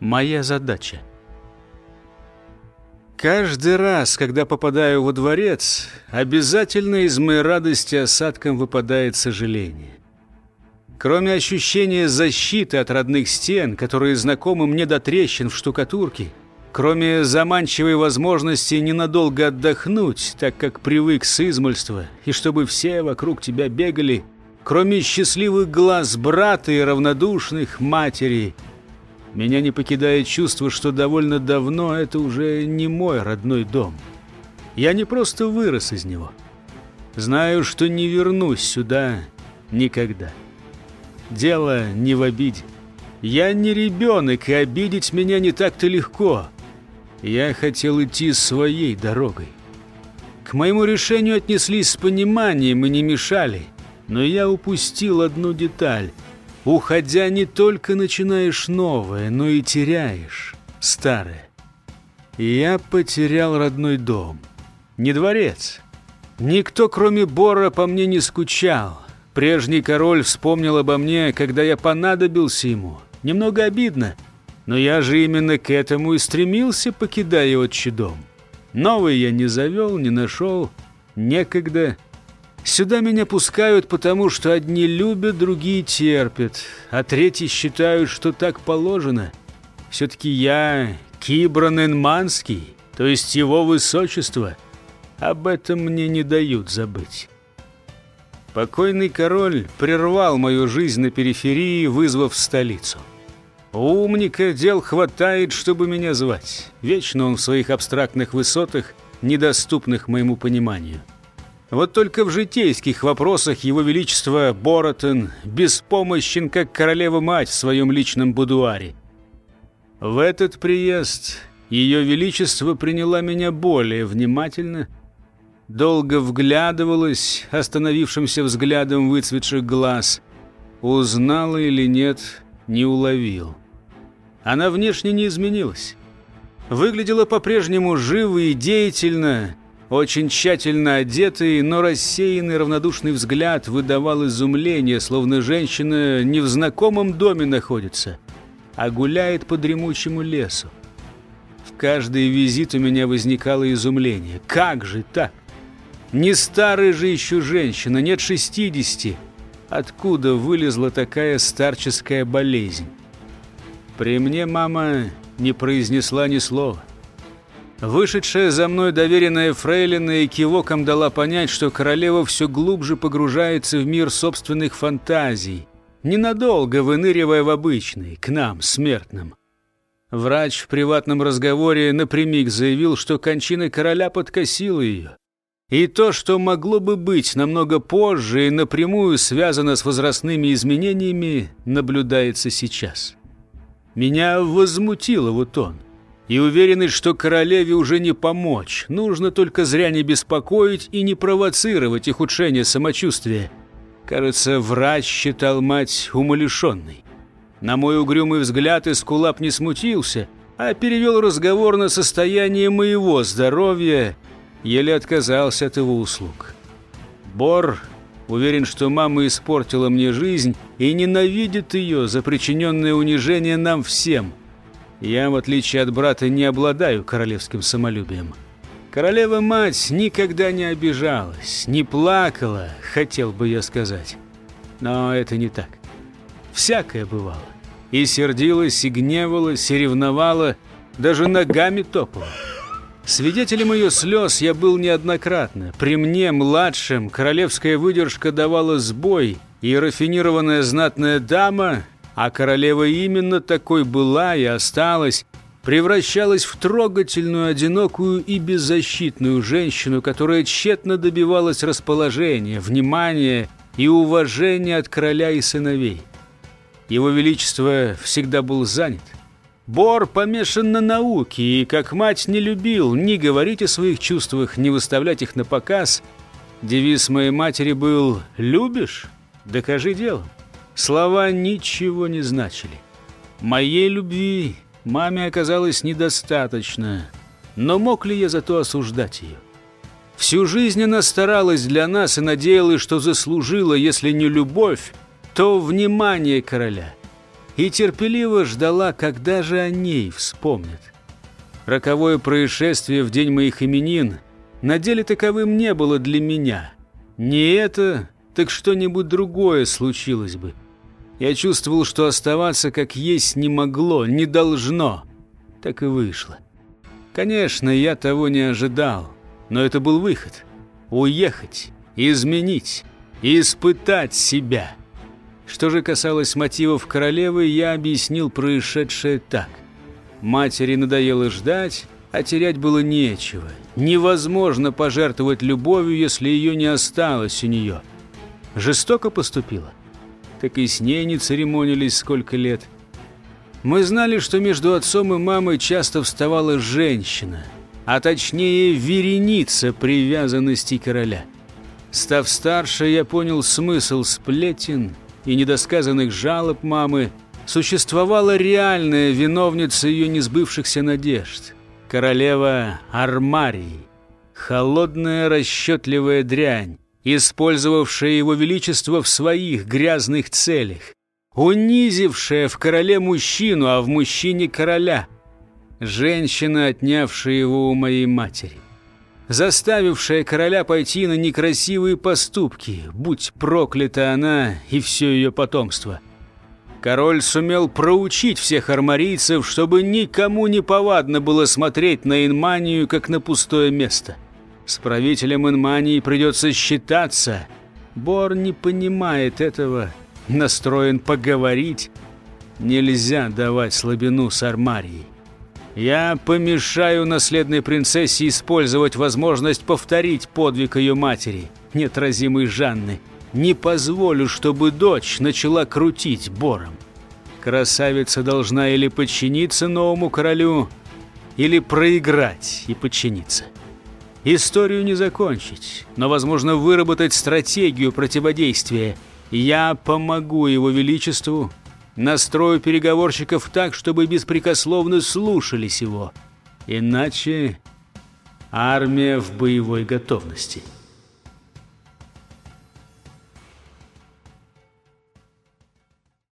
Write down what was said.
Моя задача. Каждый раз, когда попадаю во дворец, обязательно из моей радости осадком выпадает сожаление. Кроме ощущения защиты от родных стен, которые знакомы мне до трещин в штукатурке, кроме заманчивой возможности ненадолго отдохнуть, так как привык с измольства, и чтобы все вокруг тебя бегали, кроме счастливых глаз брата и равнодушных матери – меня не покидает чувство, что довольно давно это уже не мой родной дом. Я не просто вырос из него. Знаю, что не вернусь сюда никогда. Дело не в обиде. Я не ребенок, и обидеть меня не так-то легко. Я хотел идти своей дорогой. К моему решению отнеслись с пониманием и не мешали, но я упустил одну деталь — Уходя, не только начинаешь новое, но и теряешь старое. Я потерял родной дом. Не дворец. Никто, кроме Бора, по мне не скучал. Прежний король вспомнил обо мне, когда я понадобился ему. Немного обидно, но я же именно к этому и стремился, покидая отчий дом. Новый я не завел, не нашел, некогда – Сюда меня пускают, потому что одни любят, другие терпят, а третьи считают, что так положено. Все-таки я Кибран Энманский, то есть его высочество. Об этом мне не дают забыть. Покойный король прервал мою жизнь на периферии, вызвав столицу. умника дел хватает, чтобы меня звать. Вечно он в своих абстрактных высотах, недоступных моему пониманию. Вот только в житейских вопросах его величество Боротон беспомощен, как королева-мать в своем личном будуаре. В этот приезд ее величество приняла меня более внимательно, долго вглядывалась остановившимся взглядом выцветших глаз, узнала или нет, не уловил. Она внешне не изменилась. Выглядела по-прежнему живо и деятельно, очень тщательно одетый, но рассеянный равнодушный взгляд выдавал изумление, словно женщина не в знакомом доме находится, а гуляет по дремучему лесу. В каждый визит у меня возникало изумление. Как же так? Не старая же еще женщина, нет шестидесяти. Откуда вылезла такая старческая болезнь? При мне мама не произнесла ни слова. Вышедшая за мной доверенная фрейлина и кивоком дала понять, что королева все глубже погружается в мир собственных фантазий, ненадолго выныривая в обычный, к нам, смертным. Врач в приватном разговоре напрямик заявил, что кончина короля подкосила ее. И то, что могло бы быть намного позже и напрямую связано с возрастными изменениями, наблюдается сейчас. Меня возмутило вот он и уверенность, что королеве уже не помочь. Нужно только зря не беспокоить и не провоцировать ухудшение самочувствия. Кажется, врач считал мать умалишенной. На мой угрюмый взгляд Искулап не смутился, а перевел разговор на состояние моего здоровья, еле отказался от его услуг. Бор уверен, что мама испортила мне жизнь и ненавидит ее за причиненное унижение нам всем – я, в отличие от брата, не обладаю королевским самолюбием. Королева-мать никогда не обижалась, не плакала, хотел бы я сказать. Но это не так. Всякое бывало. И сердилась, и гневалась, и ревновала, даже ногами топала. Свидетелем ее слез я был неоднократно. При мне, младшем, королевская выдержка давала сбой, и рафинированная знатная дама а королева именно такой была и осталась, превращалась в трогательную, одинокую и беззащитную женщину, которая тщетно добивалась расположения, внимания и уважения от короля и сыновей. Его Величество всегда был занят. Бор помешан на науке и, как мать, не любил ни говорить о своих чувствах, ни выставлять их на показ. Девиз моей матери был «Любишь? Докажи делом». Слова ничего не значили. Моей любви маме оказалось недостаточно, но мог ли я зато осуждать ее? Всю жизнь она старалась для нас и надеялась, что заслужила, если не любовь, то внимание короля. и терпеливо ждала, когда же о ней вспомнят. Роковое происшествие в день моих именин на деле таковым не было для меня. Не это, так что-нибудь другое случилось бы. Я чувствовал, что оставаться как есть не могло, не должно. Так и вышло. Конечно, я того не ожидал, но это был выход. Уехать, изменить, испытать себя. Что же касалось мотивов королевы, я объяснил происшедшее так. Матери надоело ждать, а терять было нечего. Невозможно пожертвовать любовью, если ее не осталось у нее. Жестоко поступила. Так и с ней не церемонились сколько лет. Мы знали, что между отцом и мамой часто вставала женщина, а точнее вереница привязанностей короля. Став старше, я понял смысл сплетен и недосказанных жалоб мамы. Существовала реальная виновница ее несбывшихся надежд. Королева Армарии. Холодная расчетливая дрянь, использовавшая его величество в своих грязных целях унизившая в короле мужчину, а в мужчине короля. Женщина, отнявшая его у моей матери. Заставившая короля пойти на некрасивые поступки, будь проклята она и все ее потомство. Король сумел проучить всех армарийцев, чтобы никому не повадно было смотреть на Инманию, как на пустое место. С правителем Инмании придется считаться. Бор не понимает этого настроен поговорить, нельзя давать слабину с Армарией. Я помешаю наследной принцессе использовать возможность повторить подвиг ее матери, неотразимой Жанны. Не позволю, чтобы дочь начала крутить бором. Красавица должна или подчиниться новому королю, или проиграть и подчиниться. Историю не закончить, но, возможно, выработать стратегию противодействия – я помогу его величеству, настрою переговорщиков так, чтобы беспрекословно слушались его. Иначе армия в боевой готовности».